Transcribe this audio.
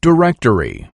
Directory.